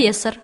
профессор.